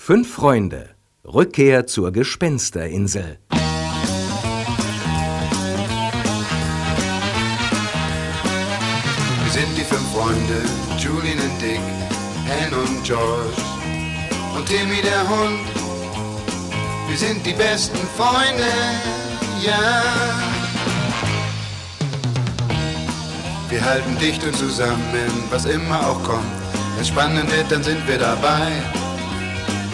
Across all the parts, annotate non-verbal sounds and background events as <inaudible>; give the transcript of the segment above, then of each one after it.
Fünf Freunde. Rückkehr zur Gespensterinsel. Wir sind die fünf Freunde, Julian und Dick, Anne und George und Timmy der Hund. Wir sind die besten Freunde, ja. Wir halten dicht und zusammen, was immer auch kommt. Wenn es spannend wird, dann sind wir dabei.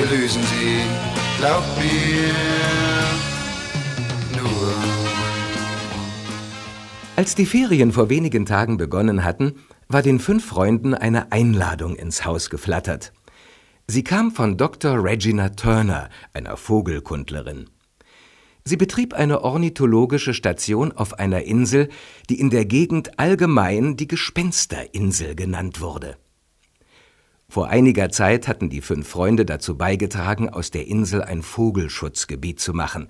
wir lösen sie, glaub mir. Als die Ferien vor wenigen Tagen begonnen hatten, war den fünf Freunden eine Einladung ins Haus geflattert. Sie kam von Dr. Regina Turner, einer Vogelkundlerin. Sie betrieb eine ornithologische Station auf einer Insel, die in der Gegend allgemein die Gespensterinsel genannt wurde. Vor einiger Zeit hatten die fünf Freunde dazu beigetragen, aus der Insel ein Vogelschutzgebiet zu machen.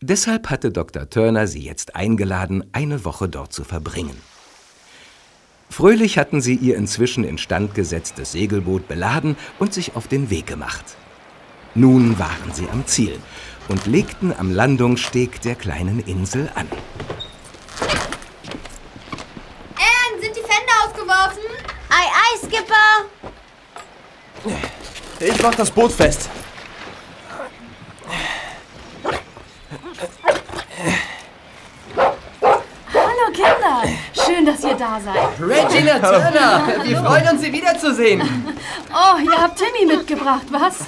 Deshalb hatte Dr. Turner sie jetzt eingeladen, eine Woche dort zu verbringen. Fröhlich hatten sie ihr inzwischen instand gesetztes Segelboot beladen und sich auf den Weg gemacht. Nun waren sie am Ziel und legten am Landungssteg der kleinen Insel an. Anne, sind die Fender ausgeworfen? Ei, ei, Skipper! Ich mach das Boot fest. Hallo Kinder, schön, dass ihr da seid. Regina Turner, wir freuen uns, Sie wiederzusehen. Oh, ihr habt Timmy mitgebracht, was?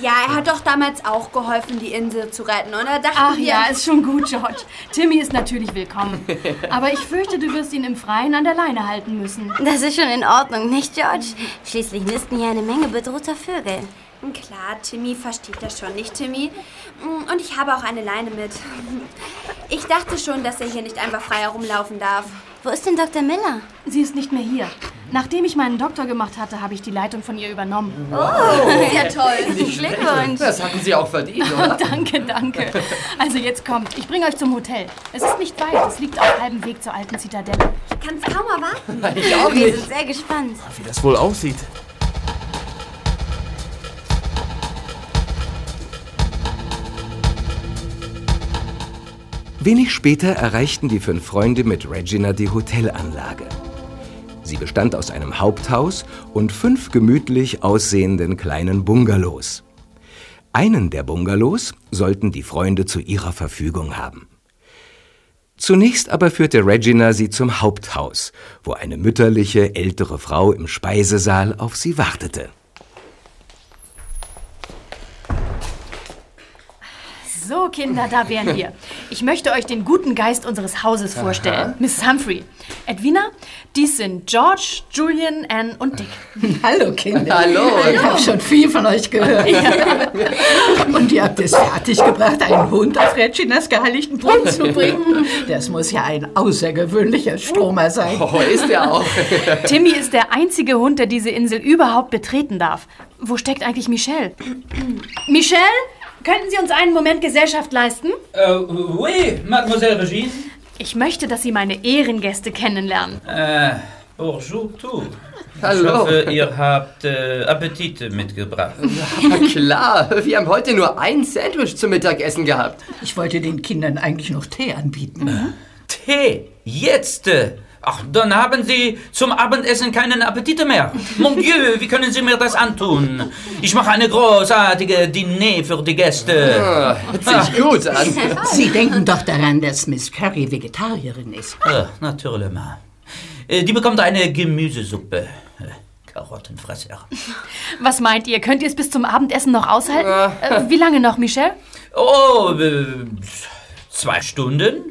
Ja, er hat doch damals auch geholfen, die Insel zu retten. Und da dachten Ach wir... ja, ist schon gut, George. Timmy ist natürlich willkommen. Aber ich fürchte, du wirst ihn im Freien an der Leine halten müssen. Das ist schon in Ordnung, nicht, George? Schließlich nisten hier eine Menge bedrohter Vögel. Klar, Timmy versteht das schon, nicht Timmy? Mm, Und ich habe auch eine Leine mit. Ich dachte schon, dass er hier nicht einfach frei herumlaufen darf. Wo ist denn Dr. Miller? Sie ist nicht mehr hier. Nachdem ich meinen Doktor gemacht hatte, habe ich die Leitung von ihr übernommen. <laughs> Ja, toll. Glückwunsch. Das hatten Sie auch verdient, oder? <laughs> Danke, danke. Also jetzt kommt, ich bringe euch zum Hotel. Es ist nicht weit, es liegt auf halbem Weg zur alten Zitadelle. Ich kann es kaum erwarten. Ich auch Wir nicht. sind sehr gespannt. Wie das wohl aussieht. Wenig später erreichten die fünf Freunde mit Regina die Hotelanlage. Sie bestand aus einem Haupthaus und fünf gemütlich aussehenden kleinen Bungalows. Einen der Bungalows sollten die Freunde zu ihrer Verfügung haben. Zunächst aber führte Regina sie zum Haupthaus, wo eine mütterliche, ältere Frau im Speisesaal auf sie wartete. So, Kinder, da wären wir. Ich möchte euch den guten Geist unseres Hauses vorstellen. Miss Humphrey. Edwina, dies sind George, Julian, Anne und Dick. Hallo Kinder. Hallo. Ich habe schon viel von euch gehört. Und ihr habt es fertiggebracht, einen Hund auf Reginas geheiligten Brunnen zu bringen. Das muss ja ein außergewöhnlicher Stromer sein. Oh, ist er auch. Timmy ist der einzige Hund, der diese Insel überhaupt betreten darf. Wo steckt eigentlich Michelle? Michelle, könnten Sie uns einen Moment Gesellschaft leisten? Euh, oui, mademoiselle Regine. Ich möchte, dass Sie meine Ehrengäste kennenlernen. Äh, bonjour tout. Ich Hallo. hoffe, ihr habt äh, Appetit mitgebracht. Na klar, wir haben heute nur ein Sandwich zum Mittagessen gehabt. Ich wollte den Kindern eigentlich noch Tee anbieten. Tee, jetzt! äh. Ach, dann haben Sie zum Abendessen keinen Appetit mehr. Mon Dieu, wie können Sie mir das antun? Ich mache eine großartige Diner für die Gäste. Ah, Hört sich gut an. Sie denken doch daran, dass Miss Curry Vegetarierin ist. Ah, natürlich. Äh, Die bekommt eine Gemüsesuppe. Äh, Karottenfresser. Was meint ihr? Könnt ihr es bis zum Abendessen noch aushalten? Äh, wie lange noch, Michelle? Oh, zwei Stunden.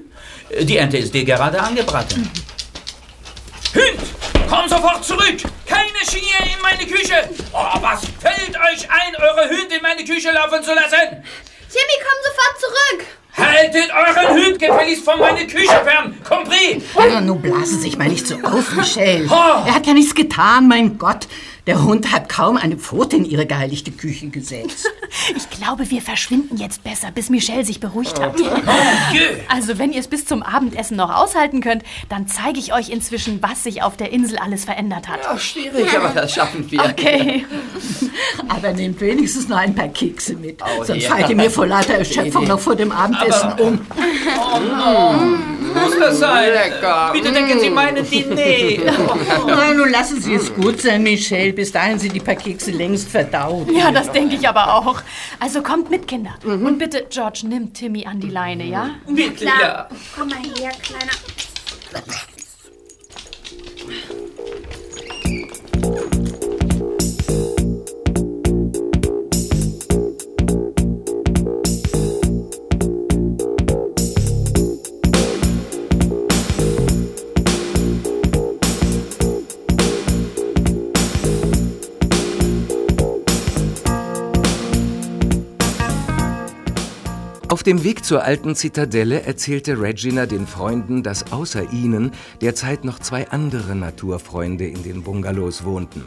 Die Ente ist dir gerade angebraten. Hund, komm sofort zurück! Keine Schnee in meine Küche! Oh, was fällt euch ein, eure Hüte in meine Küche laufen zu lassen? Timmy, komm sofort zurück! Haltet euren Hüt gefälligst von meiner Küche fern! Compris! Ja, nun blasen Sie sich mal nicht so auf, Michelle. Ha! Er hat ja nichts getan, mein Gott. Der Hund hat kaum eine Pfote in Ihre geheiligte Küche gesetzt. <laughs> Ich glaube, wir verschwinden jetzt besser, bis Michelle sich beruhigt hat. Dieu! Also, wenn ihr es bis zum Abendessen noch aushalten könnt, dann zeige ich euch inzwischen, was sich auf der Insel alles verändert hat. Ach, schwierig, aber das schaffen wir. Okay. <laughs> Aber nehmt wenigstens noch ein paar Kekse mit. Oh, Sonst ja. fallt ihr mir vor lauter Erschöpfung noch vor dem Abendessen um. Muss das sein? Lecker. Bitte denken Sie meinen Diner. <laughs> Na, nun lassen Sie es gut sein, Michelle. Bis dahin sind die paar Kekse längst verdaut. Ja, das denke ich aber auch. Also kommt mit, Kinder. Und bitte, George, nimm Timmy an die Leine, ja? Bitte, ja. Komm mal her, Kleiner. Auf dem Weg zur alten Zitadelle erzählte Regina den Freunden, dass außer ihnen derzeit noch zwei andere Naturfreunde in den Bungalows wohnten.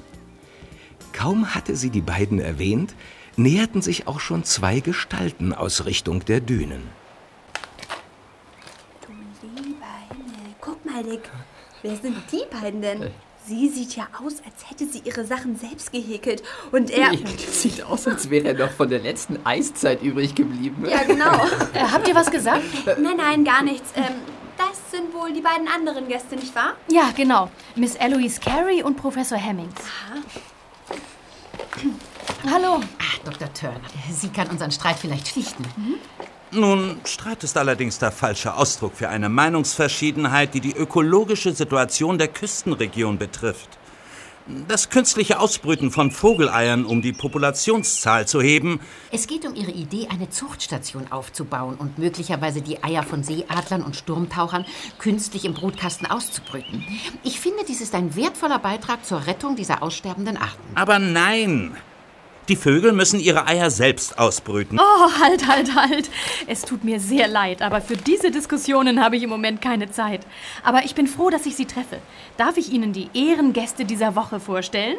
Kaum hatte sie die beiden erwähnt, näherten sich auch schon zwei Gestalten aus Richtung der Dünen. Lieber Himmel, guck mal, Dick. Wer sind die beiden denn? Sie sieht ja aus, als hätte sie ihre Sachen selbst gehäkelt. Und er. <laughs> Das sieht aus, als wäre er noch von der letzten Eiszeit übrig geblieben. Ja, genau. <laughs> Äh, habt ihr was gesagt? Nein, nein, gar nichts. Ähm, das sind wohl die beiden anderen Gäste, nicht wahr? Ja, genau. Miss Eloise Carey und Professor Hemmings. Hallo. Ach, Dr. Turner, sie kann unseren Streit vielleicht schlichten. Nun, Streit ist allerdings der falsche Ausdruck für eine Meinungsverschiedenheit, die die ökologische Situation der Küstenregion betrifft. Das künstliche Ausbrüten von Vogeleiern, um die Populationszahl zu heben, Es geht um ihre Idee, eine Zuchtstation aufzubauen und möglicherweise die Eier von Seeadlern und Sturmtauchern künstlich im Brutkasten auszubrüten. Ich finde, dies ist ein wertvoller Beitrag zur Rettung dieser aussterbenden Arten. aber nein. Die Vögel müssen ihre Eier selbst ausbrüten. Oh, halt, halt, halt. Es tut mir sehr leid, aber für diese Diskussionen habe ich im Moment keine Zeit. Aber ich bin froh, dass ich Sie treffe. Darf ich Ihnen die Ehrengäste dieser Woche vorstellen?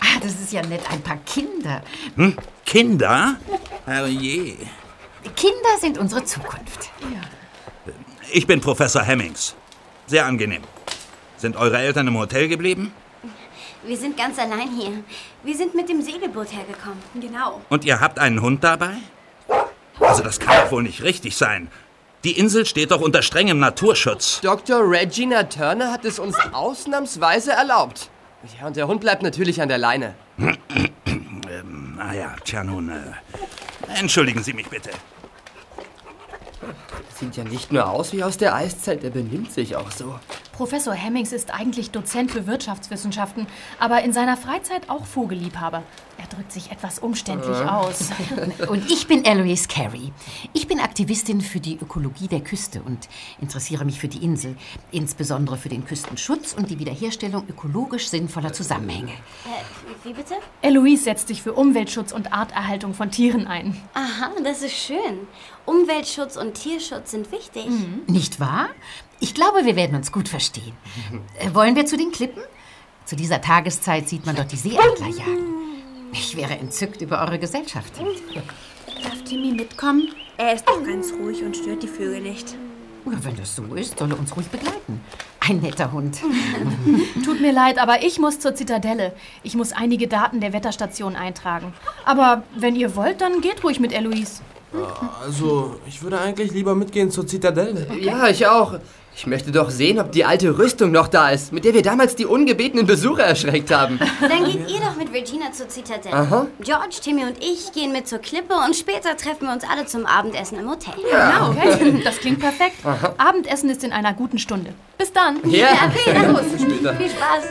Ah, das ist ja nett, ein paar Kinder. Hm? Kinder? Herrje. Kinder sind unsere Zukunft. Ich bin Professor Hemmings. Sehr angenehm. Sind eure Eltern im Hotel geblieben? Wir sind ganz allein hier. Wir sind mit dem Segelboot hergekommen. Genau. Und ihr habt einen Hund dabei? Also das kann doch wohl nicht richtig sein. Die Insel steht doch unter strengem Naturschutz. Dr. Regina Turner hat es uns ausnahmsweise erlaubt. Ja, und der Hund bleibt natürlich an der Leine. Naja, tja nun, äh, entschuldigen Sie mich bitte. Sieht ja nicht nur aus wie aus der Eiszeit, er benimmt sich auch so. Professor Hemmings ist eigentlich Dozent für Wirtschaftswissenschaften, aber in seiner Freizeit auch Vogelliebhaber. Er drückt sich etwas umständlich aus. <laughs> Und ich bin Eloise Carey. Ich bin Aktivistin für die Ökologie der Küste und interessiere mich für die Insel, insbesondere für den Küstenschutz und die Wiederherstellung ökologisch sinnvoller Zusammenhänge. Äh, wie bitte? Eloise setzt sich für Umweltschutz und Arterhaltung von Tieren ein. Aha, das ist schön. Umweltschutz und Tierschutz sind wichtig. Nicht wahr? Ich glaube, wir werden uns gut verstehen. Äh, wollen wir zu den Klippen? Zu dieser Tageszeit sieht man dort die Seeadler jagen. Ich wäre entzückt über eure Gesellschaft. Darf Timmy mitkommen? Er ist doch ganz ruhig und stört die Vögel nicht. Ja, wenn das so ist, soll er uns ruhig begleiten. Ein netter Hund. <laughs> Tut mir leid, aber ich muss zur Zitadelle. Ich muss einige Daten der Wetterstation eintragen. Aber wenn ihr wollt, dann geht ruhig mit Eloise. Also, ich würde eigentlich lieber mitgehen zur Zitadelle. Ja, ich auch. Ich möchte doch sehen, ob die alte Rüstung noch da ist, mit der wir damals die ungebetenen Besucher erschreckt haben. Dann geht ihr doch mit Regina zur Zitadelle. Aha. George, Timmy und ich gehen mit zur Klippe und später treffen wir uns alle zum Abendessen im Hotel. Genau, okay. Das klingt perfekt. Abendessen ist in einer guten Stunde. Bis dann. Ja, Okay, na <laughs> los. Viel Spaß.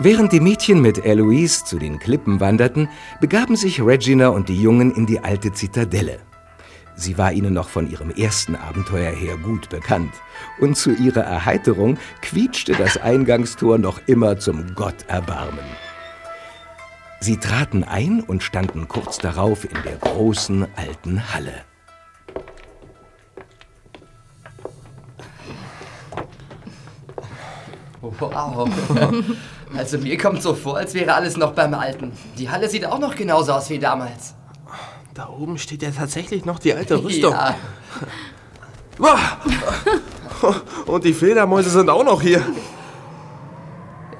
Während die Mädchen mit Eloise zu den Klippen wanderten, begaben sich Regina und die Jungen in die alte Zitadelle. Sie war ihnen noch von ihrem ersten Abenteuer her gut bekannt. Und zu ihrer Erheiterung quietschte das Eingangstor noch immer zum Gotterbarmen. Sie traten ein und standen kurz darauf in der großen alten Halle. Wow. <laughs> Also mir kommt so vor, als wäre alles noch beim Alten. Die Halle sieht auch noch genauso aus wie damals. Da oben steht ja tatsächlich noch die alte <laughs> Rüstung. Ja. Und die Fledermäuse sind auch noch hier.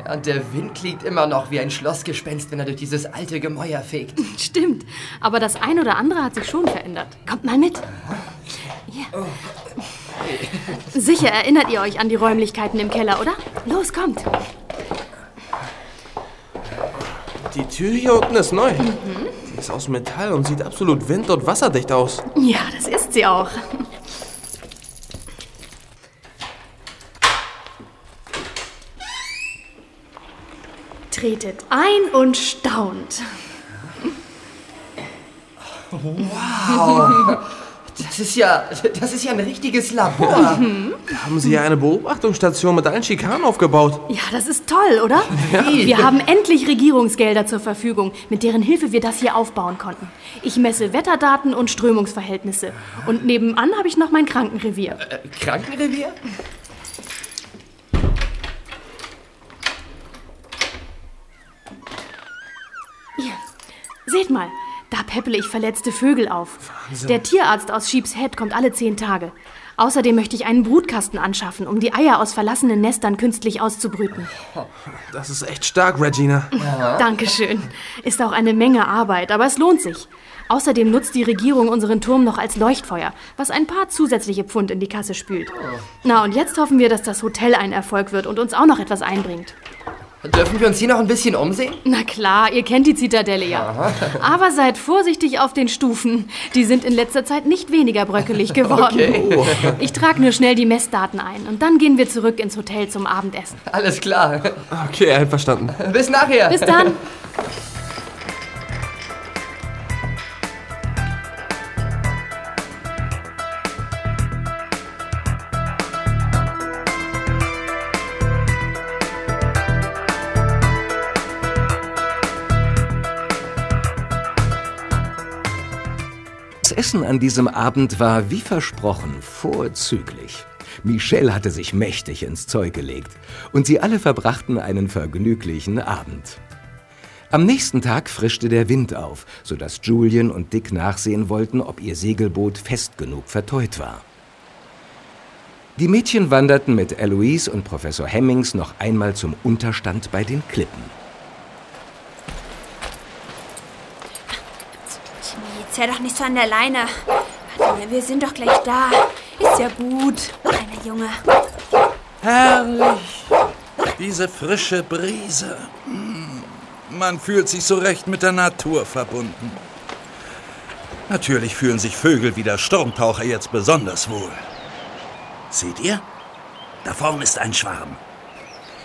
Ja, Und der Wind klingt immer noch wie ein Schlossgespenst, wenn er durch dieses alte Gemäuer fegt. Stimmt, aber das ein oder andere hat sich schon verändert. Kommt mal mit. Hier. Sicher erinnert ihr euch an die Räumlichkeiten im Keller, oder? Los, kommt. Die Tür hier unten ist neu. Die ist aus Metall und sieht absolut wind- und wasserdicht aus. Ja, das ist sie auch. Tretet ein und staunt. Wow. Das ist ja, das ist ja ein richtiges Labor. Da <laughs> haben sie ja eine Beobachtungsstation mit allen Schikanen aufgebaut. Ja, das ist toll, oder? <laughs> Wir haben endlich Regierungsgelder zur Verfügung, mit deren Hilfe wir das hier aufbauen konnten. Ich messe Wetterdaten und Strömungsverhältnisse. Und nebenan habe ich noch mein Krankenrevier. Krankenrevier? Hier, seht mal, da päpple ich verletzte Vögel auf. Der Tierarzt aus Sheep's kommt alle zehn Tage. Außerdem möchte ich einen Brutkasten anschaffen, um die Eier aus verlassenen Nestern künstlich auszubrüten. Das ist echt stark, Regina. Dankeschön. Ist auch eine Menge Arbeit, aber es lohnt sich. Außerdem nutzt die Regierung unseren Turm noch als Leuchtfeuer, was ein paar zusätzliche Pfund in die Kasse spült. Na, und jetzt hoffen wir, dass das Hotel ein Erfolg wird und uns auch noch etwas einbringt. Dürfen wir uns hier noch ein bisschen umsehen? Na klar, ihr kennt die Zitadelle ja. <laughs> Aber seid vorsichtig auf den Stufen. Die sind in letzter Zeit nicht weniger bröckelig geworden. Okay. <laughs> Ich trage nur schnell die Messdaten ein und dann gehen wir zurück ins Hotel zum Abendessen. Alles klar. Okay, einverstanden. Bis nachher. Bis dann. <laughs> Essen an diesem Abend war wie versprochen vorzüglich. Michelle hatte sich mächtig ins Zeug gelegt und sie alle verbrachten einen vergnüglichen Abend. Am nächsten Tag frischte der Wind auf, sodass Julian und Dick nachsehen wollten, ob ihr Segelboot fest genug verteut war. Die Mädchen wanderten mit Eloise und Professor Hemmings noch einmal zum Unterstand bei den Klippen. Hör doch nicht so an der Leine. Warte, wir sind doch gleich da. Ist ja gut, kleiner Junge. Herrlich. Diese frische Brise. Hm, Man fühlt sich so recht mit der Natur verbunden. Natürlich fühlen sich Vögel wie der Sturmtaucher jetzt besonders wohl. Seht ihr? Da vorn ist ein Schwarm.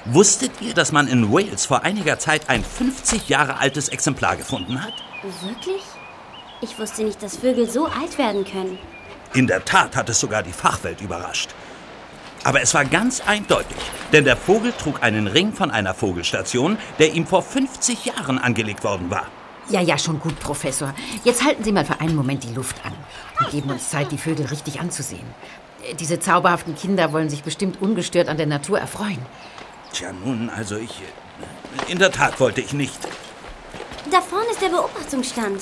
Wusstet ihr, dass man in Wales vor einiger Zeit ein 50 Jahre altes Exemplar gefunden hat? Wirklich? Ich wusste nicht, dass Vögel so alt werden können. In der Tat hat es sogar die Fachwelt überrascht. Aber es war ganz eindeutig, denn der Vogel trug einen Ring von einer Vogelstation, der ihm vor 50 Jahren angelegt worden war. Ja, ja, schon gut, Professor. Jetzt halten Sie mal für einen Moment die Luft an und geben uns Zeit, die Vögel richtig anzusehen. Äh, Diese zauberhaften Kinder wollen sich bestimmt ungestört an der Natur erfreuen. Tja, nun, also ich. äh, In der Tat wollte ich nicht. Da vorne ist der Beobachtungsstand.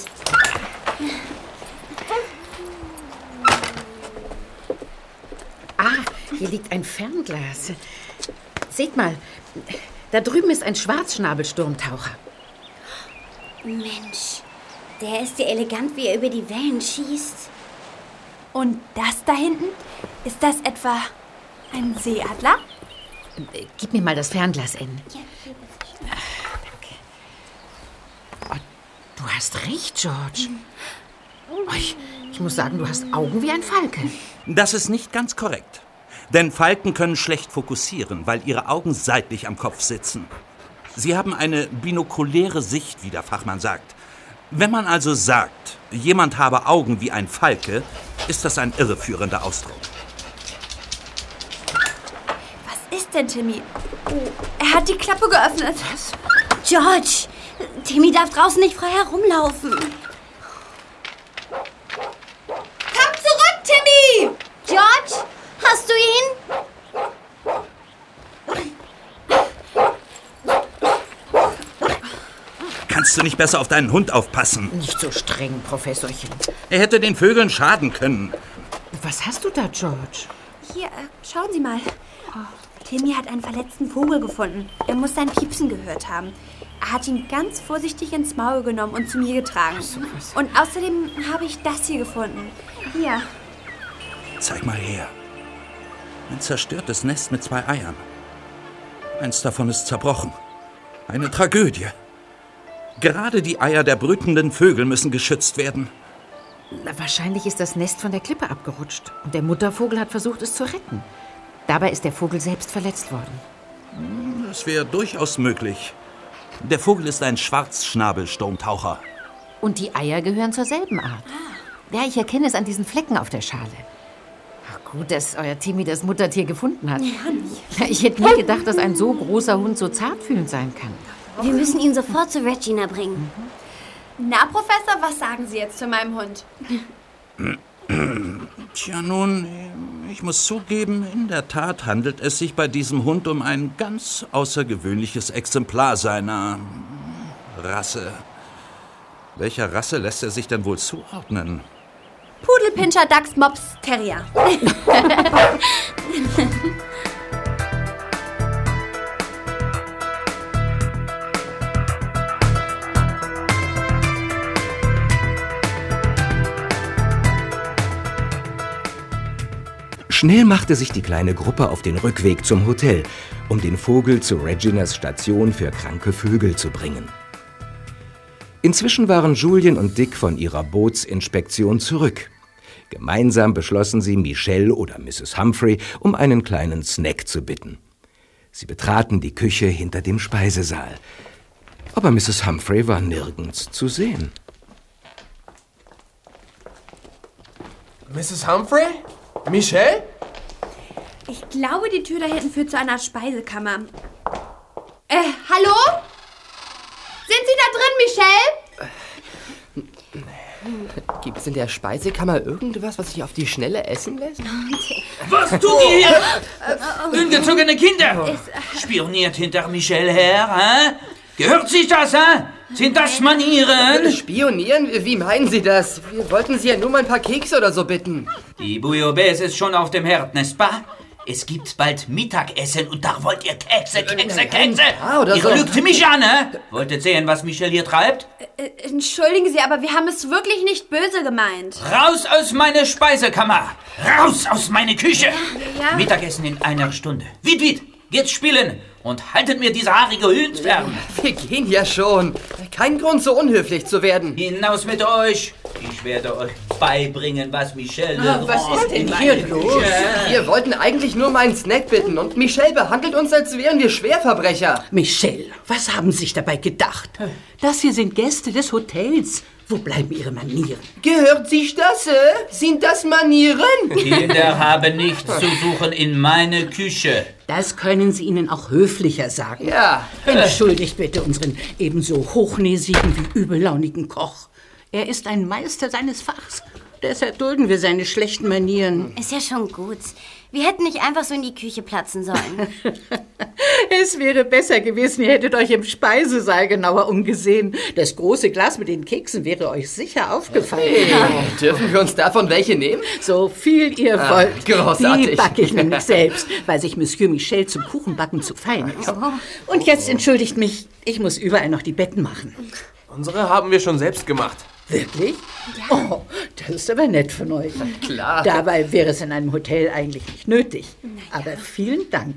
Ah, hier liegt ein Fernglas. Seht mal, da drüben ist ein Schwarzschnabelsturmtaucher. Mensch, der ist ja elegant, wie er über die Wellen schießt. Und das da hinten? Ist das etwa ein Seeadler? Gib mir mal das Fernglas, N. Oh, du hast recht, George. Ich, ich muss sagen, du hast Augen wie ein Falke. Das ist nicht ganz korrekt. Denn Falken können schlecht fokussieren, weil ihre Augen seitlich am Kopf sitzen. Sie haben eine binokuläre Sicht, wie der Fachmann sagt. Wenn man also sagt, jemand habe Augen wie ein Falke, ist das ein irreführender Ausdruck. Was ist denn, Timmy? Oh, er hat die Klappe geöffnet. Was? George, Timmy darf draußen nicht frei herumlaufen. Komm zurück, Timmy! George, hast du ihn? Kannst du nicht besser auf deinen Hund aufpassen? Nicht so streng, Professorchen. Er hätte den Vögeln schaden können. Was hast du da, George? Hier, äh, schauen Sie mal. Timmy hat einen verletzten Vogel gefunden. Er muss sein Piepsen gehört haben. Er hat ihn ganz vorsichtig ins Maul genommen und zu mir getragen. Und außerdem habe ich das hier gefunden. Hier. Zeig mal her. Ein zerstörtes Nest mit zwei Eiern. Eins davon ist zerbrochen. Eine Tragödie. Gerade die Eier der brütenden Vögel müssen geschützt werden. Na, wahrscheinlich ist das Nest von der Klippe abgerutscht und der Muttervogel hat versucht, es zu retten. Dabei ist der Vogel selbst verletzt worden. Das wäre durchaus möglich. Der Vogel ist ein Schwarzschnabelsturmtaucher. Und die Eier gehören zur selben Art. Ja, ich erkenne es an diesen Flecken auf der Schale. Ach, gut, dass euer Timmy das Muttertier gefunden hat. Ja, Ich hätte nie gedacht, dass ein so großer Hund so zartfühlend sein kann. Wir müssen ihn sofort zu Regina bringen. Na, Professor, was sagen Sie jetzt zu meinem Hund? Tja, nun, ich muss zugeben, in der Tat handelt es sich bei diesem Hund um ein ganz außergewöhnliches Exemplar seiner Rasse. Welcher Rasse lässt er sich denn wohl zuordnen? Pudelpinscher, Dachs, Mops, Terrier. <laughs> Schnell machte sich die kleine Gruppe auf den Rückweg zum Hotel, um den Vogel zu Reginas Station für kranke Vögel zu bringen. Inzwischen waren Julien und Dick von ihrer Bootsinspektion zurück. Gemeinsam beschlossen sie, Michelle oder Mrs. Humphrey um einen kleinen Snack zu bitten. Sie betraten die Küche hinter dem Speisesaal. Aber Mrs. Humphrey war nirgends zu sehen. Mrs. Humphrey? Michelle? Ich glaube, die Tür da hinten führt zu einer Speisekammer. Äh, hallo? Sind Sie da drin, Michelle? Gibt es in der Speisekammer irgendwas, was sich auf die Schnelle essen lässt? Was tut ihr hier? Ungezogene Kinder! Spioniert hinter Michelle her, hä? Gehört sich das, hä? Sind das Manieren? Spionieren? Wie meinen Sie das? Wir wollten Sie ja nur mal ein paar Kekse oder so bitten. Die Bouillabaisse ist schon auf dem Herd, n'est-ce pas? Es gibt bald Mittagessen und da wollt ihr Kekse, Kekse, Kekse! Ja, oder ihr so. lügt mich an, hä? Wolltet sehen, was Michelle hier treibt? Äh, entschuldigen Sie, aber wir haben es wirklich nicht böse gemeint. Raus aus meine Speisekammer! Raus aus meine Küche! Ja. Mittagessen in einer Stunde. Wied, wied! Geht's spielen und haltet mir diese haarige Hund fern! Wir gehen ja schon. Kein Grund, so unhöflich zu werden. Hinaus mit euch! Ich werde euch beibringen, was Michelle... Ah, was ist denn hier los? Wir wollten eigentlich nur mal einen Snack bitten und Michelle behandelt uns, als wären wir Schwerverbrecher. Michelle, was haben Sie sich dabei gedacht? Das hier sind Gäste des Hotels. Wo bleiben Ihre Manieren? Gehört sich das? Äh? Sind das Manieren? <laughs> Kinder haben nichts zu suchen in meine Küche. Das können Sie ihnen auch höflicher sagen. Ja. Entschuldigt bitte unseren ebenso hochnäsigen wie übellaunigen Koch. Er ist ein Meister seines Fachs. Deshalb dulden wir seine schlechten Manieren. Ist ja schon gut. Wir hätten nicht einfach so in die Küche platzen sollen. <laughs> Es wäre besser gewesen, ihr hättet euch im Speisesaal genauer umgesehen. Das große Glas mit den Keksen wäre euch sicher aufgefallen. Dürfen wir uns davon welche nehmen? So viel ihr Ah, wollt. großartig. Die backe ich nämlich <laughs> selbst, weil sich Monsieur Michel zum Kuchenbacken zu fein ist. Und jetzt entschuldigt mich, ich muss überall noch die Betten machen. Unsere haben wir schon selbst gemacht. Wirklich? Oh, das ist aber nett von euch. Klar. Dabei wäre es in einem Hotel eigentlich nicht nötig. Aber vielen Dank.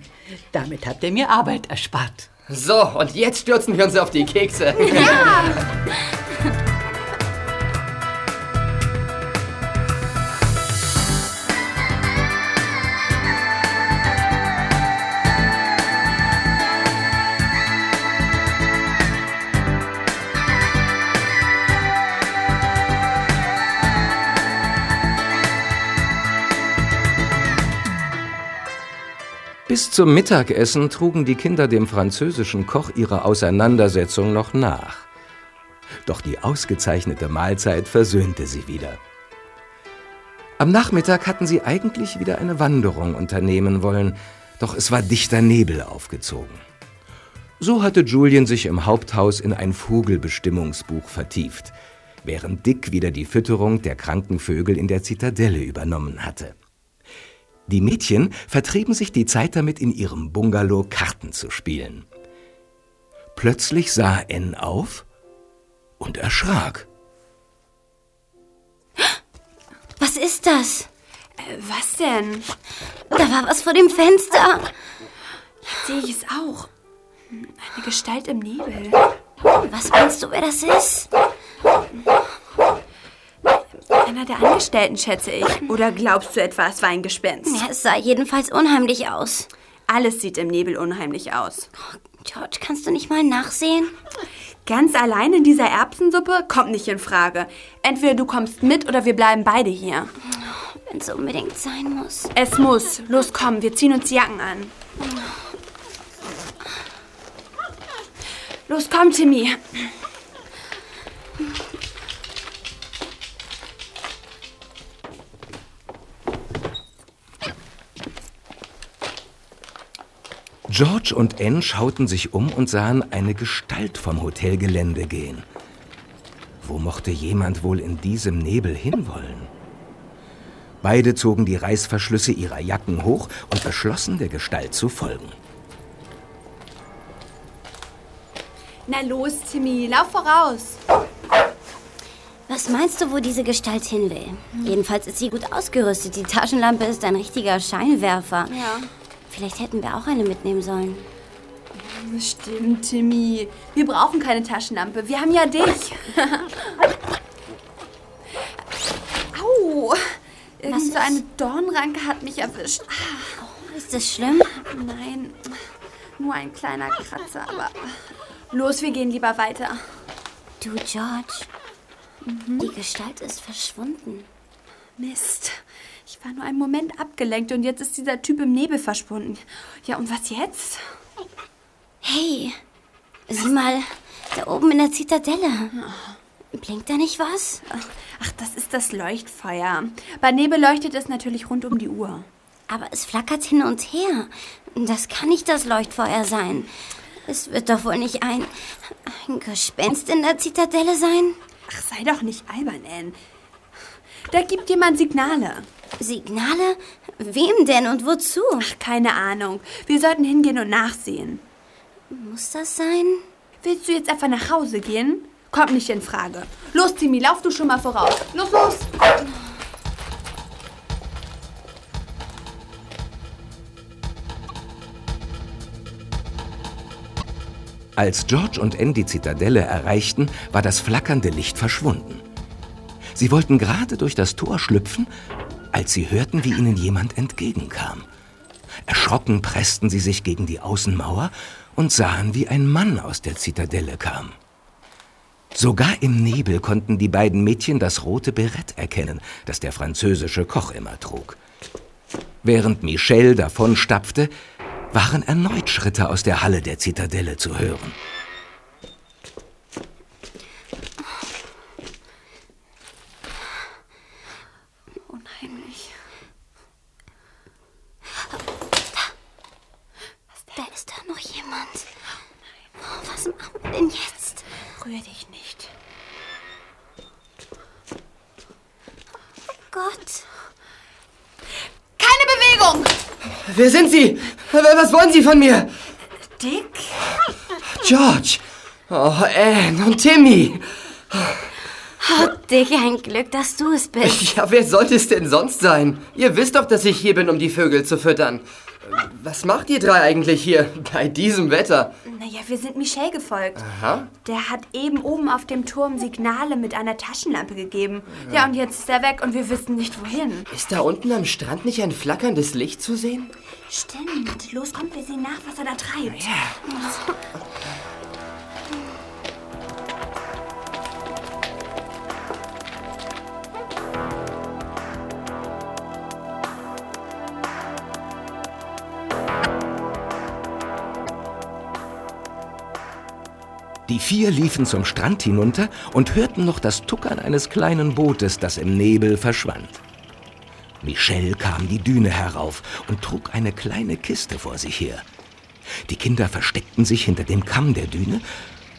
Damit habt ihr mir Arbeit erspart. So, und jetzt stürzen wir uns auf die Kekse. <laughs> Bis zum Mittagessen trugen die Kinder dem französischen Koch ihre Auseinandersetzung noch nach. Doch die ausgezeichnete Mahlzeit versöhnte sie wieder. Am Nachmittag hatten sie eigentlich wieder eine Wanderung unternehmen wollen, doch es war dichter Nebel aufgezogen. So hatte Julien sich im Haupthaus in ein Vogelbestimmungsbuch vertieft, während Dick wieder die Fütterung der kranken Vögel in der Zitadelle übernommen hatte. Die Mädchen vertrieben sich die Zeit damit, in ihrem Bungalow Karten zu spielen. Plötzlich sah N auf und erschrak. Was ist das? Äh, was denn? Da war was vor dem Fenster. Jetzt sehe ich es auch. Eine Gestalt im Nebel. Was meinst du, wer das ist? Einer der Angestellten, schätze ich. Oder glaubst du etwa, es war ein Gespenst? Ja, es sah jedenfalls unheimlich aus. Alles sieht im Nebel unheimlich aus. George, kannst du nicht mal nachsehen? Ganz allein in dieser Erbsensuppe kommt nicht in Frage. Entweder du kommst mit oder wir bleiben beide hier. Wenn es unbedingt sein muss. Es muss. Los, komm, wir ziehen uns die Jacken an. Los, komm, Timmy. George und Anne schauten sich um und sahen eine Gestalt vom Hotelgelände gehen. Wo mochte jemand wohl in diesem Nebel hinwollen? Beide zogen die Reißverschlüsse ihrer Jacken hoch und beschlossen, der Gestalt zu folgen. Na los, Timmy, lauf voraus. Was meinst du, wo diese Gestalt hin will? Jedenfalls ist sie gut ausgerüstet. Die Taschenlampe ist ein richtiger Scheinwerfer. Ja. Vielleicht hätten wir auch eine mitnehmen sollen. Stimmt, Timmy. Wir brauchen keine Taschenlampe. Wir haben ja dich. <laughs> Au! Irgend so eine Dornranke hat mich erwischt. Ist das schlimm? Nein, nur ein kleiner Kratzer, aber... Los, wir gehen lieber weiter. Du, George. Die Gestalt ist verschwunden. Mist. Ich war nur einen Moment abgelenkt und jetzt ist dieser Typ im Nebel verschwunden. Ja, und was jetzt? Hey, sieh mal, da oben in der Zitadelle. Blinkt da nicht was? Ach, das ist das Leuchtfeuer. Bei Nebel leuchtet es natürlich rund um die Uhr. Aber es flackert hin und her. Das kann nicht das Leuchtfeuer sein. Es wird doch wohl nicht ein, ein Gespenst in der Zitadelle sein? Ach, sei doch nicht albern, Anne. Da gibt jemand Signale. Signale? Wem denn und wozu? Ach, keine Ahnung. Wir sollten hingehen und nachsehen. Muss das sein? Willst du jetzt einfach nach Hause gehen? Kommt nicht in Frage. Los, Timmy, lauf du schon mal voraus. Los, los! Als George und Anne die Zitadelle erreichten, war das flackernde Licht verschwunden. Sie wollten gerade durch das Tor schlüpfen, als sie hörten, wie ihnen jemand entgegenkam. Erschrocken pressten sie sich gegen die Außenmauer und sahen, wie ein Mann aus der Zitadelle kam. Sogar im Nebel konnten die beiden Mädchen das rote Berett erkennen, das der französische Koch immer trug. Während Michelle davonstapfte, waren erneut Schritte aus der Halle der Zitadelle zu hören. Unheimlich. Da ist da noch jemand. Oh, was machen wir denn jetzt? Rühr dich nicht. Oh Gott. Keine Bewegung! Wer sind Sie? Was wollen Sie von mir? Dick? George. Oh, Anne und Timmy. Oh, Dick, ein Glück, dass du es bist. Ja, wer sollte es denn sonst sein? Ihr wisst doch, dass ich hier bin, um die Vögel zu füttern. Was macht ihr drei eigentlich hier <laughs> bei diesem Wetter? Naja, wir sind Michelle gefolgt. Aha. Der hat eben oben auf dem Turm Signale mit einer Taschenlampe gegeben. Ja, und jetzt ist er weg und wir wissen nicht wohin. Ist da unten am Strand nicht ein flackerndes Licht zu sehen? Stimmt. Los, kommt, wir sehen nach, was er da treibt. Die vier liefen zum Strand hinunter und hörten noch das Tuckern eines kleinen Bootes, das im Nebel verschwand. Michelle kam die Düne herauf und trug eine kleine Kiste vor sich her. Die Kinder versteckten sich hinter dem Kamm der Düne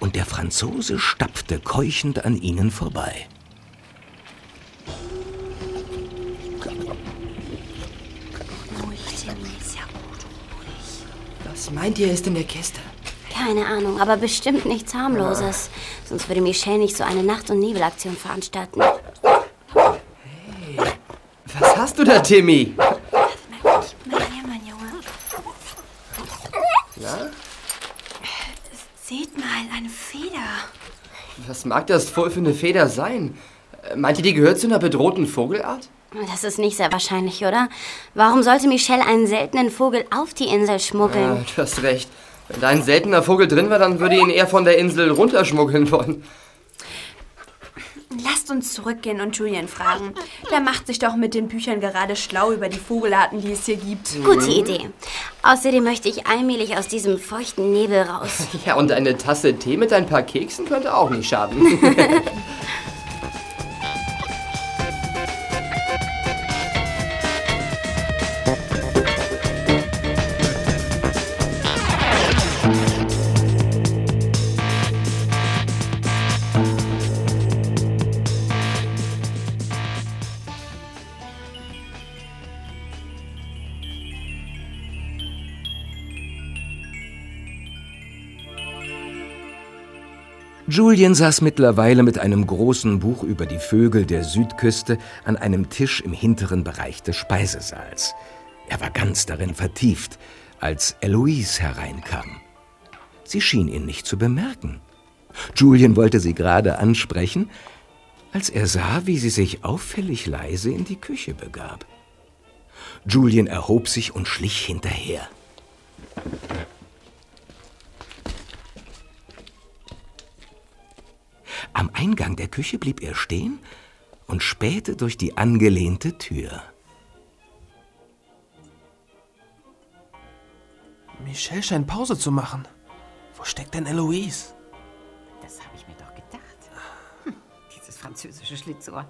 und der Franzose stapfte keuchend an ihnen vorbei. Was meint ihr ist in der Kiste? Keine Ahnung, aber bestimmt nichts harmloses. Sonst würde Michelle nicht so eine Nacht- und Nebelaktion veranstalten. Was hast du da, Timmy? Mal hier, mein Junge. Na? Seht mal, eine Feder. Was mag das wohl für eine Feder sein? Äh, Meint ihr, die gehört zu einer bedrohten Vogelart? Das ist nicht sehr wahrscheinlich, oder? Warum sollte Michelle einen seltenen Vogel auf die Insel Ja, schmuggeln? du hast recht. Wenn da ein seltener Vogel drin war, dann würde ihn eher von der Insel runterschmuggeln wollen. Lasst uns zurückgehen und Julian fragen. Der macht sich doch mit den Büchern gerade schlau über die Vogelarten, die es hier gibt. Gute Idee. Außerdem möchte ich allmählich aus diesem feuchten Nebel raus. <laughs> Ja, und eine Tasse Tee mit ein paar Keksen könnte auch nicht schaden. <laughs> Julian saß mittlerweile mit einem großen Buch über die Vögel der Südküste an einem Tisch im hinteren Bereich des Speisesaals. Er war ganz darin vertieft, als Eloise hereinkam. Sie schien ihn nicht zu bemerken. Julian wollte sie gerade ansprechen, als er sah, wie sie sich auffällig leise in die Küche begab. Julian erhob sich und schlich hinterher. Am Eingang der Küche blieb er stehen und spähte durch die angelehnte Tür. Michelle scheint Pause zu machen. Wo steckt denn Eloise? Das habe ich mir doch gedacht. Hm, dieses französische Schlitzohr.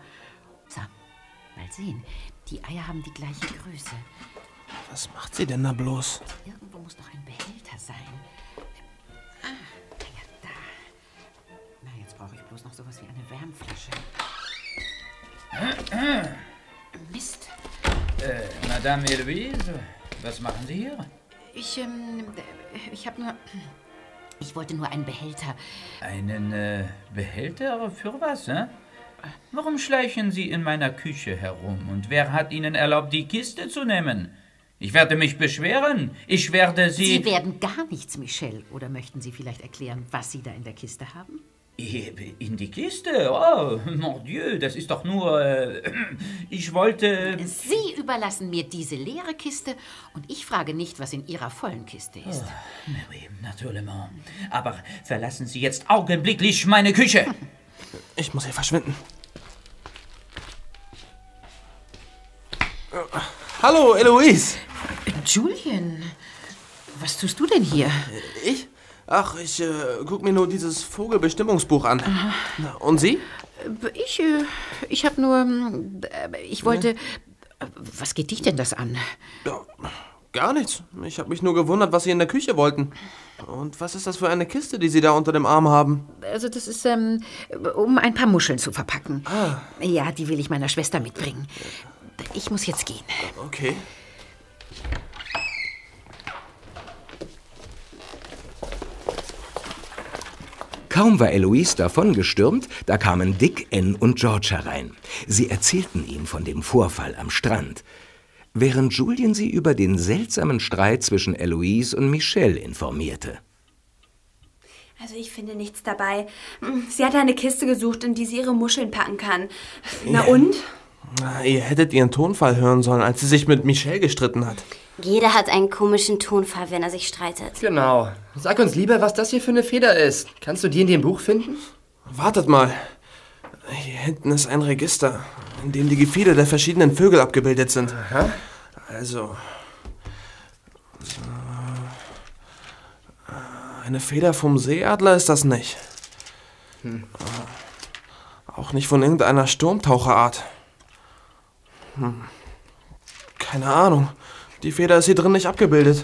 So, mal sehen. Die Eier haben die gleiche Größe. Was macht sie denn da bloß? Irgendwo muss doch ein Behälter sein. Ah, jetzt brauche ich bloß noch sowas wie eine Wärmflasche. Mist. Äh, Madame Eloise, was machen Sie hier? Ich, ähm, ich habe nur... Ich wollte nur einen Behälter. Einen äh, Behälter für was, hä? Warum schleichen Sie in meiner Küche herum? Und wer hat Ihnen erlaubt, die Kiste zu nehmen? Ich werde mich beschweren. Ich werde Sie. Sie werden gar nichts, Michelle. Oder möchten Sie vielleicht erklären, was Sie da in der Kiste haben? In die Kiste? Oh, mon Dieu, das ist doch nur. Äh, ich wollte. Sie überlassen mir diese leere Kiste und ich frage nicht, was in Ihrer vollen Kiste ist. Oh, oui, natürlich. Aber verlassen Sie jetzt augenblicklich meine Küche. <laughs> Ich muss hier verschwinden. Äh, Hallo, Eloise. Julian, was tust du denn hier? Ich? Ach, ich äh, guck mir nur dieses Vogelbestimmungsbuch an. Na, und Sie? Ich, äh, ich habe nur, ähm, äh, ich wollte, äh, was geht dich denn das an? Ja, gar nichts. Ich habe mich nur gewundert, was Sie in der Küche wollten. Und was ist das für eine Kiste, die Sie da unter dem Arm haben? Also das ist, ähm, um ein paar Muscheln zu verpacken. Ah. Ja, die will ich meiner Schwester mitbringen. Ich muss jetzt gehen. Okay. Kaum war Eloise davongestürmt, da kamen Dick, Ann und George herein. Sie erzählten ihm von dem Vorfall am Strand, während Julien sie über den seltsamen Streit zwischen Eloise und Michelle informierte. Also ich finde nichts dabei. Sie hat eine Kiste gesucht, in die sie ihre Muscheln packen kann. Na und? Na, ihr hättet ihren Tonfall hören sollen, als sie sich mit Michelle gestritten hat. Jeder hat einen komischen Tonfall, wenn er sich streitet. Genau. Sag uns lieber, was das hier für eine Feder ist. Kannst du die in dem Buch finden? Wartet mal. Hier hinten ist ein Register, in dem die Gefieder der verschiedenen Vögel abgebildet sind. Aha. Also. So. Eine Feder vom Seeadler ist das nicht. Auch nicht von irgendeiner Sturmtaucherart. Hm. Keine Ahnung. Die Feder ist hier drin nicht abgebildet.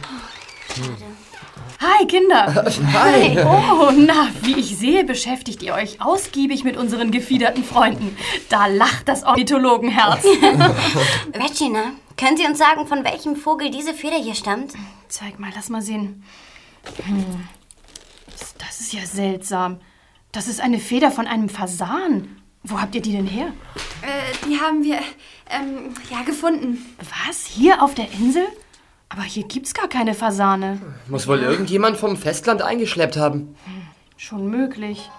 Hi, Kinder. <laughs> Hi. Oh, na, wie ich sehe, beschäftigt ihr euch ausgiebig mit unseren gefiederten Freunden. Da lacht das Ornithologenherz. <laughs> Regina, können Sie uns sagen, von welchem Vogel diese Feder hier stammt? Zeig mal, lass mal sehen. Hm. Das ist ja seltsam. Das ist eine Feder von einem Fasan. Wo habt ihr die denn her? Äh, die haben wir, ähm, ja, gefunden. Was? Hier auf der Insel? Aber hier gibt's gar keine Fasane. Muss wohl irgendjemand vom Festland eingeschleppt haben. Schon möglich.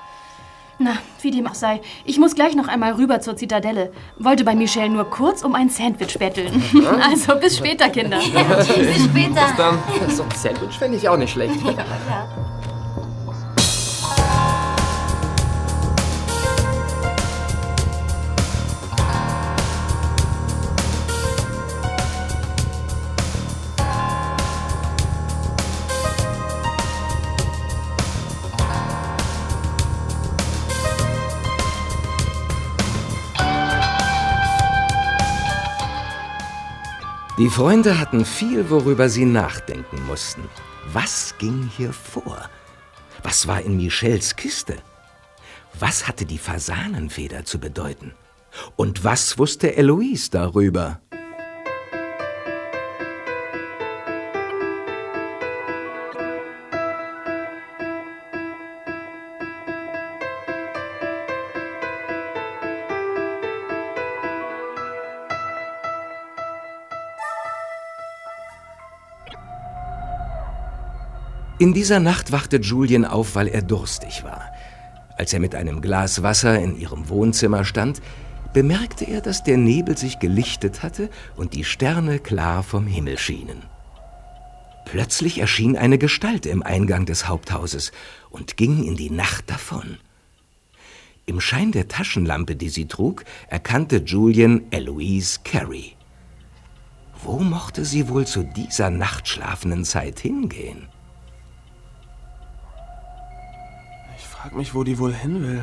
Na, wie dem auch sei. Ich muss gleich noch einmal rüber zur Zitadelle. Wollte bei Michelle nur kurz um ein Sandwich betteln. <laughs> Also bis später, Kinder. <laughs> Bis später. Bis dann. So ein Sandwich fände ich auch nicht schlecht. Die Freunde hatten viel, worüber sie nachdenken mussten. Was ging hier vor? Was war in Michels Kiste? Was hatte die Fasanenfeder zu bedeuten? Und was wusste Eloise darüber? In dieser Nacht wachte Julien auf, weil er durstig war. Als er mit einem Glas Wasser in ihrem Wohnzimmer stand, bemerkte er, dass der Nebel sich gelichtet hatte und die Sterne klar vom Himmel schienen. Plötzlich erschien eine Gestalt im Eingang des Haupthauses und ging in die Nacht davon. Im Schein der Taschenlampe, die sie trug, erkannte Julien Eloise Carey. Wo mochte sie wohl zu dieser nachtschlafenden Zeit hingehen? Ich frag mich, wo die wohl hin will.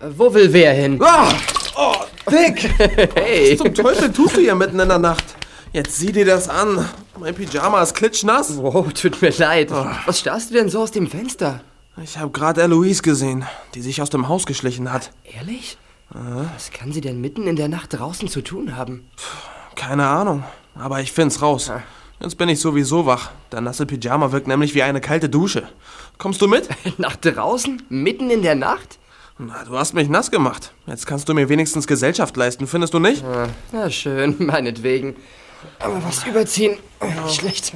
Äh, Wo will wer hin? Ah! Oh, Dick! <laughs> Hey. Was zum Teufel tust du hier mitten in der Nacht? Jetzt sieh dir das an. Mein Pyjama ist klitschnass. Oh, tut mir leid. Was starrst du denn so aus dem Fenster? Ich habe gerade Eloise gesehen, die sich aus dem Haus geschlichen hat. Ehrlich? Was kann sie denn mitten in der Nacht draußen zu tun haben? Keine Ahnung, aber ich find's raus. Jetzt bin ich sowieso wach. Der nasse Pyjama wirkt nämlich wie eine kalte Dusche. Kommst du mit? <laughs> Nach draußen? Mitten in der Nacht? Na, du hast mich nass gemacht. Jetzt kannst du mir wenigstens Gesellschaft leisten, findest du nicht? Ja, na schön, <laughs> meinetwegen. Aber was überziehen? Nicht schlecht.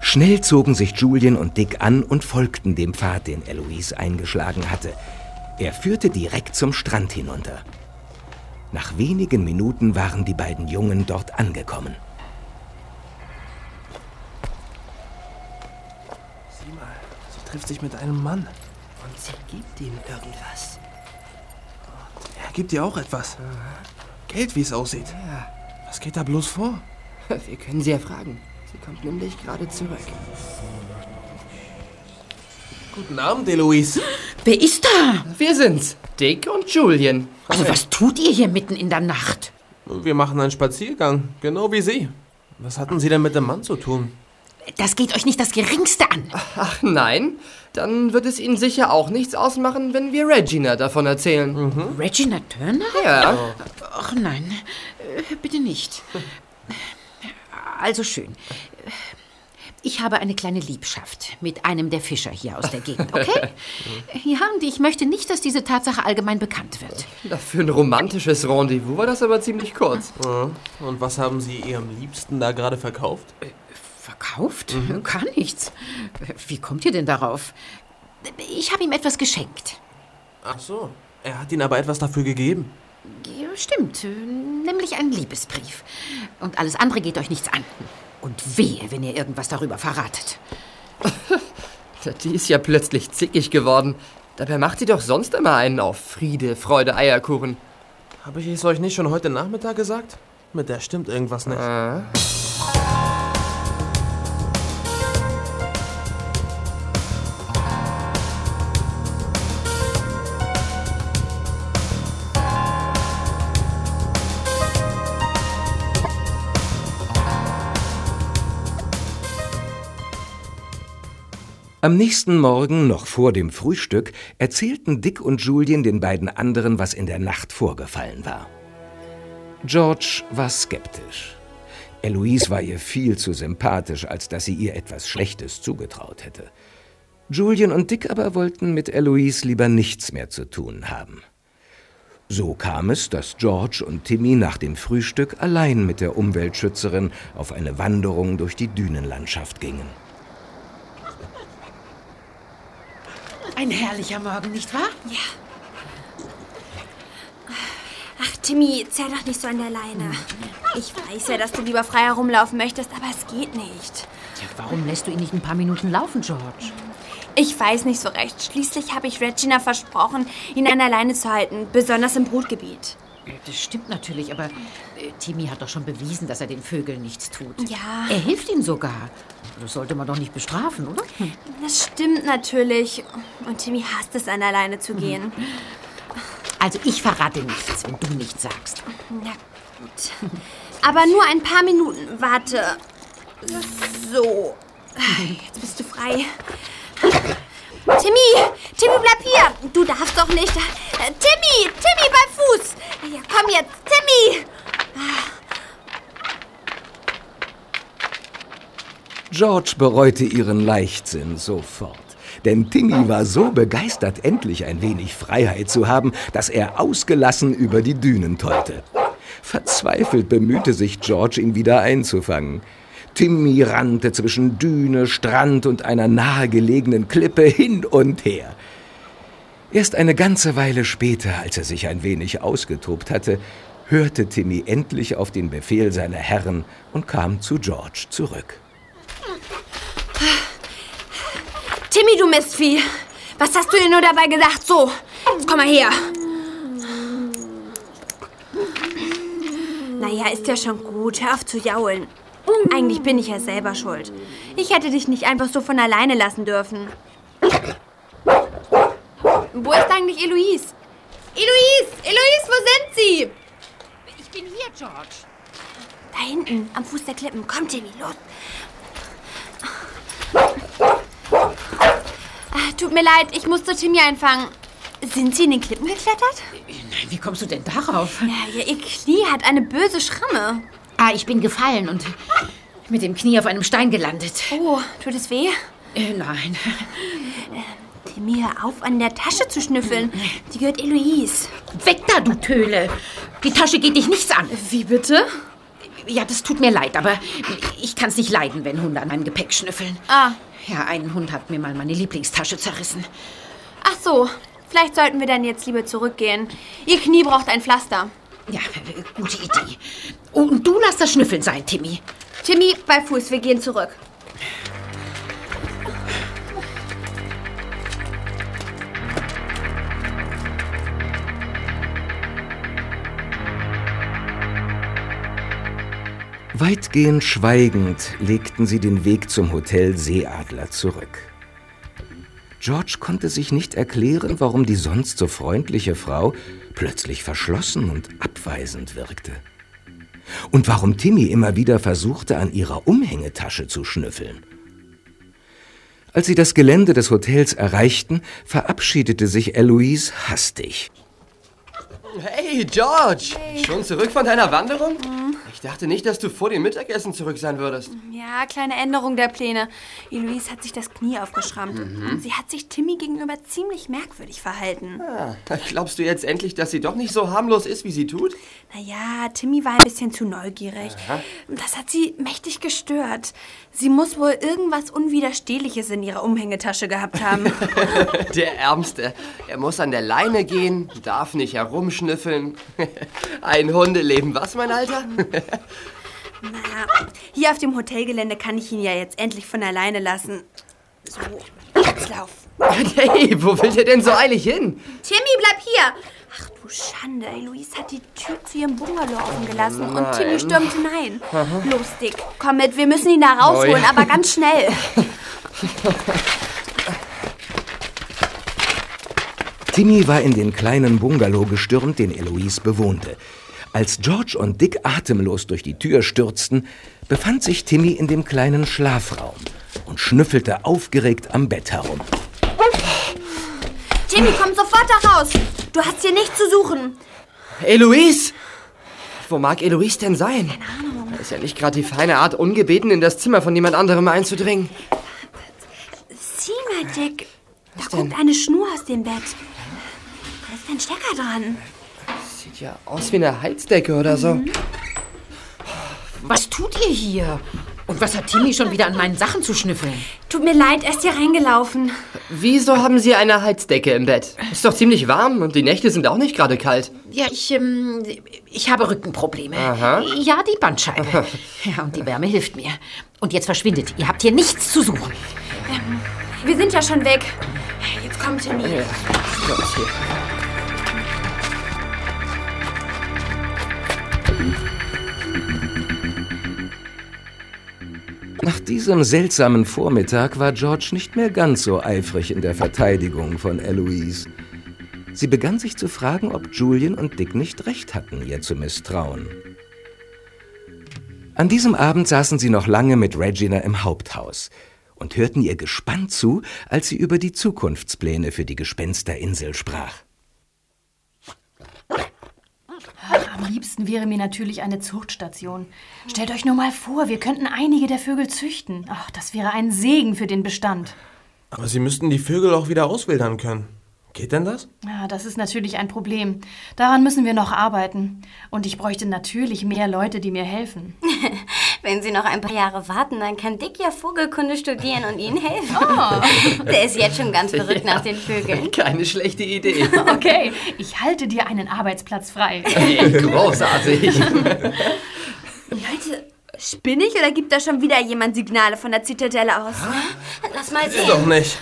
Schnell zogen sich Julien und Dick an und folgten dem Pfad, den Eloise eingeschlagen hatte. Er führte direkt zum Strand hinunter. Nach wenigen Minuten waren die beiden Jungen dort angekommen. Sieh mal, sie trifft sich mit einem Mann. Und sie gibt ihm irgendwas. Er gibt dir auch etwas. Geld, wie es aussieht. Ja, Was geht da bloß vor? wir können sie ja fragen. Sie kommt nämlich gerade zurück. Guten Abend, Eloise. Wer ist da? Wir sind's, Dick und Julien. Also was tut ihr hier mitten in der Nacht? Wir machen einen Spaziergang, genau wie Sie. Was hatten Sie denn mit dem Mann zu tun? Das geht euch nicht das Geringste an. Ach nein, dann wird es Ihnen sicher auch nichts ausmachen, wenn wir Regina davon erzählen. Regina Turner? Ja. Ach nein, äh, bitte nicht. Also schön. Ich habe eine kleine Liebschaft mit einem der Fischer hier aus der Gegend, okay? <laughs> Ja, und ich möchte nicht, dass diese Tatsache allgemein bekannt wird. Na, Für ein romantisches Rendezvous war das aber ziemlich kurz. <laughs> Und was haben Sie Ihrem Liebsten da gerade verkauft? Verkauft? Gar nichts. Wie kommt ihr denn darauf? Ich habe ihm etwas geschenkt. Ach so. Er hat Ihnen aber etwas dafür gegeben. Ja, stimmt, äh, nämlich einen Liebesbrief. Und alles andere geht euch nichts an. Und wehe, wenn ihr irgendwas darüber verratet. <laughs> Die ist ja plötzlich zickig geworden. Dabei macht sie doch sonst immer einen auf Friede, Freude, Eierkuchen. Habe ich es euch nicht schon heute Nachmittag gesagt? Mit der stimmt irgendwas nicht. Am nächsten Morgen, noch vor dem Frühstück, erzählten Dick und Julien den beiden anderen, was in der Nacht vorgefallen war. George war skeptisch. Eloise war ihr viel zu sympathisch, als dass sie ihr etwas Schlechtes zugetraut hätte. Julien und Dick aber wollten mit Eloise lieber nichts mehr zu tun haben. So kam es, dass George und Timmy nach dem Frühstück allein mit der Umweltschützerin auf eine Wanderung durch die Dünenlandschaft gingen. Ein herrlicher Morgen, nicht wahr? Ja. Ach, Timmy, zerr doch nicht so an der Leine. Ich weiß ja, dass du lieber frei herumlaufen möchtest, aber es geht nicht. Tja, warum lässt du ihn nicht ein paar Minuten laufen, George? Ich weiß nicht so recht. Schließlich habe ich Regina versprochen, ihn an der Leine zu halten, besonders im Brutgebiet. Das stimmt natürlich, aber äh, Timmy hat doch schon bewiesen, dass er den Vögeln nichts tut. Ja. Er hilft ihnen sogar. Das sollte man doch nicht bestrafen, oder? Das stimmt natürlich. Und Timmy hasst es, an der Leine zu gehen. Also ich verrate nichts, wenn du nichts sagst. Na gut. Aber nur ein paar Minuten. Warte. So. Jetzt bist du frei. Timmy! Timmy, bleib hier! Du darfst doch nicht. Timmy! Timmy, bei Fuß! Ja, komm jetzt! Timmy! George bereute ihren Leichtsinn sofort. Denn Timmy war so begeistert, endlich ein wenig Freiheit zu haben, dass er ausgelassen über die Dünen tollte. Verzweifelt bemühte sich George, ihn wieder einzufangen. Timmy rannte zwischen Düne, Strand und einer nahegelegenen Klippe hin und her. Erst eine ganze Weile später, als er sich ein wenig ausgetobt hatte, hörte Timmy endlich auf den Befehl seiner Herren und kam zu George zurück. Timmy, du Mistvieh! Was hast du dir nur dabei gesagt? So, jetzt komm mal her. Naja, ist ja schon gut. Hör auf zu jaulen. Eigentlich bin ich ja selber schuld. Ich hätte dich nicht einfach so von alleine lassen dürfen. Wo ist eigentlich Eloise? Eloise! Eloise, wo sind Sie? Ich bin hier, George. Da hinten, am Fuß der Klippen. Komm, Timmy, los. Tut mir leid, ich musste Timmy einfangen. Sind Sie in den Klippen geklettert? Nein, wie kommst du denn darauf? Ja, Ihr Knie hat eine böse Schramme. Ah, ich bin gefallen und mit dem Knie auf einem Stein gelandet. Oh, tut es weh? Äh, nein. Timmy, hör auf, an der Tasche zu schnüffeln. Die gehört Eloise. Weg da, du Töle. Die Tasche geht dich nichts an. Wie bitte? Ja, das tut mir leid, aber ich kann es nicht leiden, wenn Hunde an meinem Gepäck schnüffeln. Ah, Ja, ein Hund hat mir mal meine Lieblingstasche zerrissen. ach so. Vielleicht sollten wir dann jetzt lieber zurückgehen. Ihr Knie braucht ein Pflaster. Ja, gute Idee. Und du lass das Schnüffeln sein, Timmy. Timmy, bei Fuß, wir gehen zurück. Weitgehend schweigend legten sie den Weg zum Hotel Seeadler zurück. George konnte sich nicht erklären, warum die sonst so freundliche Frau plötzlich verschlossen und abweisend wirkte. Und warum Timmy immer wieder versuchte, an ihrer Umhängetasche zu schnüffeln. Als sie das Gelände des Hotels erreichten, verabschiedete sich Eloise hastig. Hey, George! Schon zurück von deiner Wanderung? Ich dachte nicht, dass du vor dem Mittagessen zurück sein würdest. Ja, kleine Änderung der Pläne. Eloise hat sich das Knie aufgeschrammt. Und sie hat sich Timmy gegenüber ziemlich merkwürdig verhalten. Ah, <laughs> glaubst du jetzt endlich, dass sie doch nicht so harmlos ist, wie sie tut? Naja, Timmy war ein bisschen zu neugierig. Das hat sie mächtig gestört. Sie muss wohl irgendwas Unwiderstehliches in ihrer Umhängetasche gehabt haben. <laughs> Der Ärmste. Er muss an der Leine gehen, darf nicht herumschnüffeln. <laughs> Ein Hundeleben, was, mein Alter? <laughs> naja, hier auf dem Hotelgelände kann ich ihn ja jetzt endlich von alleine lassen. So, jetzt lauf. Hey, wo will der denn so eilig hin? Timmy, bleib hier! Du Schande, Eloise hat die Tür zu ihrem Bungalow offen gelassen und Nein. Timmy stürmt hinein. Los, Dick, komm mit, wir müssen ihn da rausholen, Ui. aber ganz schnell. <laughs> Timmy war in den kleinen Bungalow gestürmt, den Eloise bewohnte. Als George und Dick atemlos durch die Tür stürzten, befand sich Timmy in dem kleinen Schlafraum. und schnüffelte aufgeregt am Bett herum. Timmy, komm sofort da raus. Du hast hier nichts zu suchen. Eloise! Wo mag Eloise denn sein? Keine Ahnung. Ist ja nicht gerade die feine Art, ungebeten in das Zimmer von jemand anderem einzudringen. Sieh mal, Dick. Da guckt eine Schnur aus dem Bett. Da ist ein Stecker dran. Sieht ja aus wie eine Heizdecke oder so. Was tut ihr hier? Und was hat Timmy schon wieder an meinen Sachen zu schnüffeln? Tut mir leid, er ist hier reingelaufen. Wieso haben Sie eine Heizdecke im Bett? Ist doch ziemlich warm und die Nächte sind auch nicht gerade kalt. Ja, ich, ähm, ich habe Rückenprobleme. Aha. Ja, die Bandscheibe. <laughs> Ja, und die Wärme hilft mir. Und jetzt verschwindet. Ihr habt hier nichts zu suchen. Wir sind ja schon weg. Jetzt kommt Timmy. Los, hier. Nach diesem seltsamen Vormittag war George nicht mehr ganz so eifrig in der Verteidigung von Eloise. Sie begann sich zu fragen, ob Julian und Dick nicht recht hatten, ihr zu misstrauen. An diesem Abend saßen sie noch lange mit Regina im Haupthaus und hörten ihr gespannt zu, als sie über die Zukunftspläne für die Gespensterinsel sprach. Am liebsten wäre mir natürlich eine Zuchtstation. Stellt euch nur mal vor, wir könnten einige der Vögel züchten. Ach, das wäre ein Segen für den Bestand. Aber Sie müssten die Vögel auch wieder auswildern können. Geht denn das? Ja, das ist natürlich ein Problem. Daran müssen wir noch arbeiten. Und ich bräuchte natürlich mehr Leute, die mir helfen. <laughs> Wenn Sie noch ein paar Jahre warten, dann kann Dick ja Vogelkunde studieren und Ihnen helfen. Oh. <laughs> Der ist jetzt schon ganz verrückt nach den Vögeln. <laughs> Keine schlechte Idee. <laughs> Okay, ich halte dir einen Arbeitsplatz frei. Großartig. Leute, spinne ich oder gibt da schon wieder jemand Signale von der Zitadelle aus? Lass mal Ist doch sehen. nicht.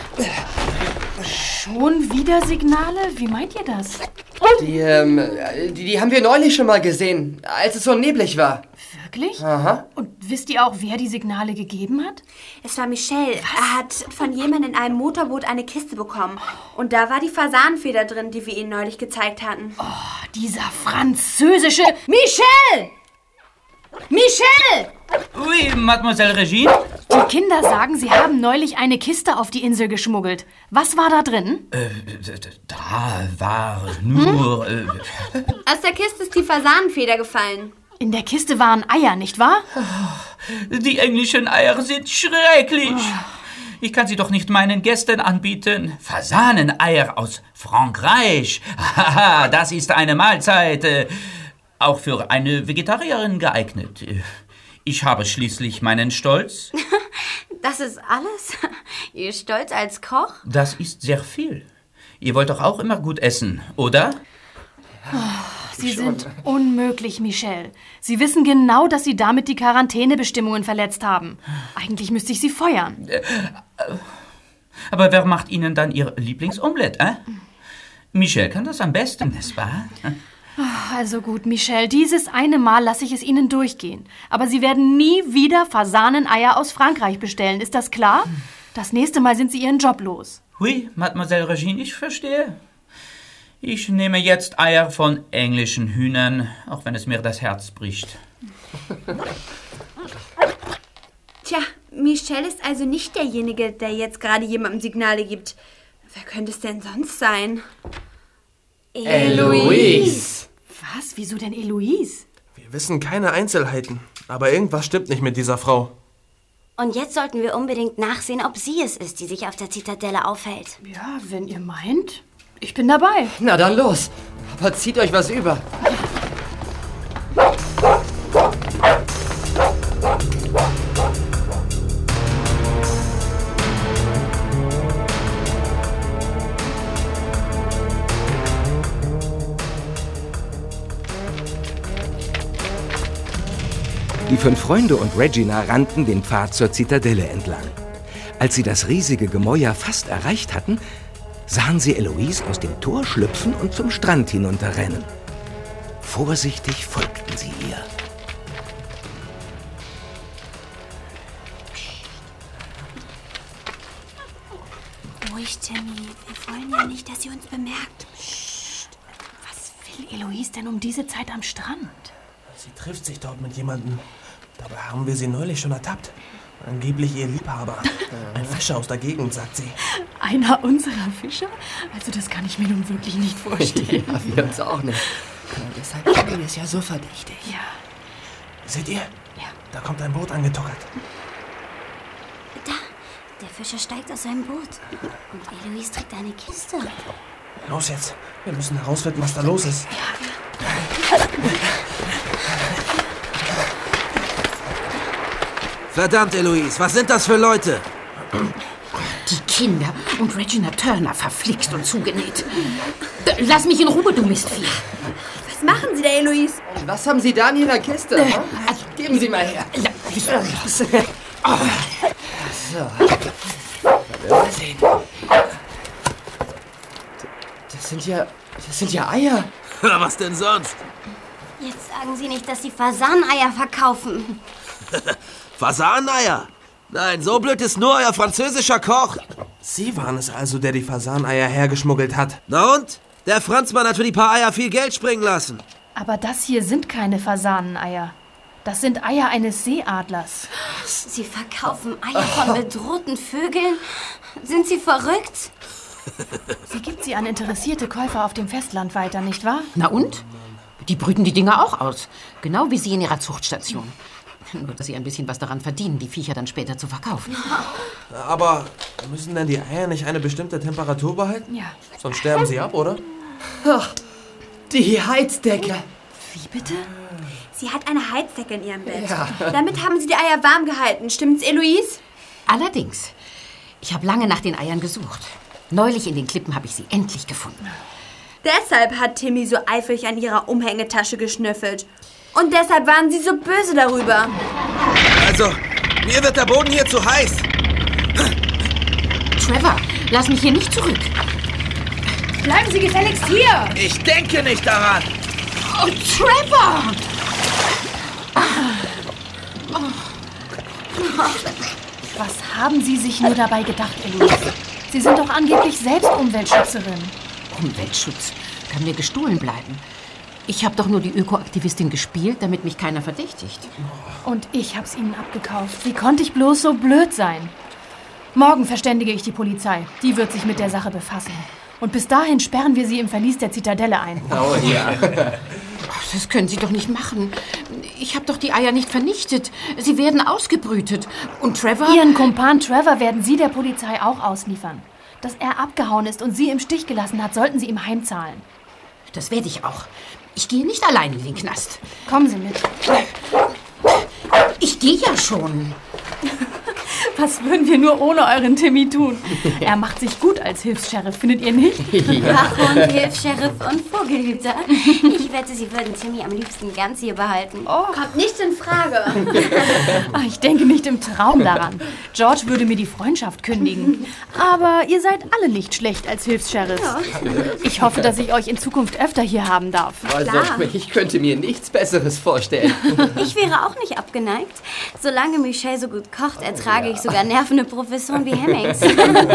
Schon wieder Signale? Wie meint ihr das? Die, ähm, die, die haben wir neulich schon mal gesehen, als es so neblig war. Wirklich? Aha. Und wisst ihr auch, wer die Signale gegeben hat? Es war Michel. Er hat von jemandem in einem Motorboot eine Kiste bekommen. Und da war die Fasanenfeder drin, die wir ihnen neulich gezeigt hatten. Oh, dieser französische Michel! Michel! Oui, Mademoiselle Regine? Die Kinder sagen, sie haben neulich eine Kiste auf die Insel geschmuggelt. Was war da drin? Äh, da war nur... Äh, Aus der Kiste ist die Fasanenfeder gefallen. In der Kiste waren Eier, nicht wahr? die englischen Eier sind schrecklich. Ich kann sie doch nicht meinen Gästen anbieten. Fasaneneier aus Frankreich. Haha, das ist eine Mahlzeit. äh, Auch für eine Vegetarierin geeignet. Ich habe schließlich meinen Stolz. <laughs> Das ist alles? Ihr stolz als Koch? Das ist sehr viel. Ihr wollt doch auch immer gut essen, oder? Sie sind unmöglich, Michel. Sie wissen genau, dass Sie damit die Quarantänebestimmungen verletzt haben. Eigentlich müsste ich Sie feuern. Aber wer macht Ihnen dann Ihr Lieblingsomelett, äh? Michel kann das am besten, nicht wahr? Also gut, Michel, dieses eine Mal lasse ich es Ihnen durchgehen. Aber Sie werden nie wieder Fasaneneier aus Frankreich bestellen. Ist das klar? Das nächste Mal sind Sie Ihren Job los. Oui, Mademoiselle Regine, ich verstehe. Ich nehme jetzt Eier von englischen Hühnern, auch wenn es mir das Herz bricht. Tja, Michel ist also nicht derjenige, der jetzt gerade jemandem Signale gibt. Wer könnte es denn sonst sein? Eloise. Was? Wieso denn Eloise? Wir wissen keine Einzelheiten, aber irgendwas stimmt nicht mit dieser Frau. Und jetzt sollten wir unbedingt nachsehen, ob sie es ist, die sich auf der Zitadelle aufhält. Ja, wenn ihr meint. Ich bin dabei. Na dann los. Aber zieht euch was über. Die fünf Freunde und Regina rannten den Pfad zur Zitadelle entlang. Als sie das riesige Gemäuer fast erreicht hatten, sahen sie Eloise aus dem Tor schlüpfen und zum Strand hinunterrennen. Vorsichtig folgten sie ihr. Ruhig, Timmy. Wir wollen ja nicht, dass sie uns bemerkt. Was will Eloise denn um diese Zeit am Strand? Sie trifft sich dort mit jemandem. Dabei haben wir sie neulich schon ertappt. Angeblich ihr Liebhaber. Ein Fischer aus der Gegend, sagt sie. Einer unserer Fischer? Also das kann ich mir nun wirklich nicht vorstellen. <laughs> Ja, wir uns auch nicht. Aber deshalb finden wir es ja so verdächtig. Ja. Seht ihr? Ja. Da kommt ein Boot angetuckert. Da, der Fischer steigt aus seinem Boot. Und Eloise trägt eine Kiste. Los jetzt. Wir müssen herausfinden, was da los ist. Verdammt, Eloise, was sind das für Leute? Die Kinder und Regina Turner verflixt und zugenäht. Lass mich in Ruhe, du Mistvieh. Was machen Sie da, Eloise? Was haben Sie da in Ihrer Kiste? hm? Geben Sie mal her. So. Mal sehen. Das sind ja. Das sind ja Eier. <laughs> Was denn sonst? Jetzt sagen Sie nicht, dass Sie Fasaneier verkaufen. <laughs> Fasaneier? Nein, so blöd ist nur euer französischer Koch. Sie waren es also, der die Fasaneier hergeschmuggelt hat. Na und? Der Franzmann hat für die paar Eier viel Geld springen lassen. Aber das hier sind keine Fasaneneier. Das sind Eier eines Seeadlers. Sie verkaufen Eier von bedrohten Vögeln? Sind Sie verrückt? Sie gibt sie an interessierte Käufer auf dem Festland weiter, nicht wahr? Na und? Die brüten die Dinger auch aus. Genau wie Sie in Ihrer Zuchtstation. Nur, dass Sie ein bisschen was daran verdienen, die Viecher dann später zu verkaufen. Aber müssen denn die Eier nicht eine bestimmte Temperatur behalten? Ja. Sonst sterben sie ab, oder? Ach, die Heizdecke. Wie bitte? Sie hat eine Heizdecke in ihrem Bett. Ja. Damit haben Sie die Eier warm gehalten. Stimmt's, Eloise? Allerdings. Ich habe lange nach den Eiern gesucht. Neulich in den Klippen habe ich sie endlich gefunden. Deshalb hat Timmy so eifrig an ihrer Umhängetasche geschnüffelt. Und deshalb waren Sie so böse darüber. Also, mir wird der Boden hier zu heiß. Trevor, lass mich hier nicht zurück. Bleiben Sie gefälligst hier! Ich denke nicht daran. Oh, Trevor! Was haben Sie sich nur dabei gedacht, Eloise? Sie sind doch angeblich selbst Umweltschützerin. Umweltschutz kann mir gestohlen bleiben. Ich habe doch nur die Ökoaktivistin gespielt, damit mich keiner verdächtigt. Und ich hab's Ihnen abgekauft. Wie konnte ich bloß so blöd sein? Morgen verständige ich die Polizei. Die wird sich mit der Sache befassen. Und bis dahin sperren wir sie im Verlies der Zitadelle ein. <laughs> Oh ja. Das können Sie doch nicht machen. Ich habe doch die Eier nicht vernichtet. Sie werden ausgebrütet. Und Trevor... Ihren Kumpan Trevor werden Sie der Polizei auch ausliefern. Dass er abgehauen ist und Sie im Stich gelassen hat, sollten Sie ihm heimzahlen. Das werde ich auch. Ich gehe nicht allein in den Knast. Kommen Sie mit. Ich gehe ja schon. Was würden wir nur ohne euren Timmy tun? <laughs> Er macht sich gut als Hilfs-Sheriff, findet ihr nicht? <laughs> Wachhund, Hilfs-Sheriff und Vogelhüter. Ich wette, Sie würden Timmy am liebsten ganz hier behalten. Oh. Kommt nicht in Frage. <laughs> Ich denke nicht im Traum daran. George würde mir die Freundschaft kündigen. Aber ihr seid alle nicht schlecht als Hilfs-Sheriff. Ich hoffe, dass ich euch in Zukunft öfter hier haben darf. Also, ich könnte mir nichts Besseres vorstellen. Ich wäre auch nicht abgeneigt. Solange Michelle so gut kocht, ertrage ich sogar nervende Professoren wie Hemmings.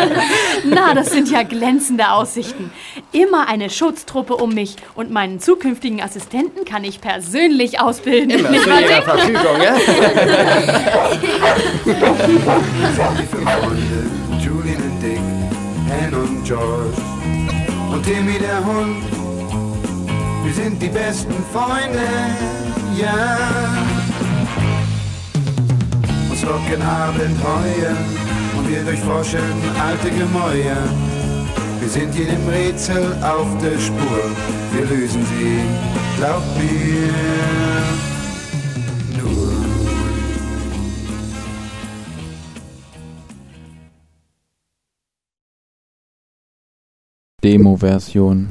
<laughs> Na, das sind ja glänzende Aussichten. Immer eine Schutztruppe um mich und meinen zukünftigen Assistenten kann ich persönlich ausbilden. Immer Nicht zu Ihrer? Verfügung, ja? Julian und Dick, Anne und George und Timmy der Hund. Wir sind die besten Freunde, ja. Uns locken Abenteuer und wir durchforschen alte Gemäuer. Wir sind jedem Rätsel auf der Spur, wir lösen sie, glaub mir. Demo-Version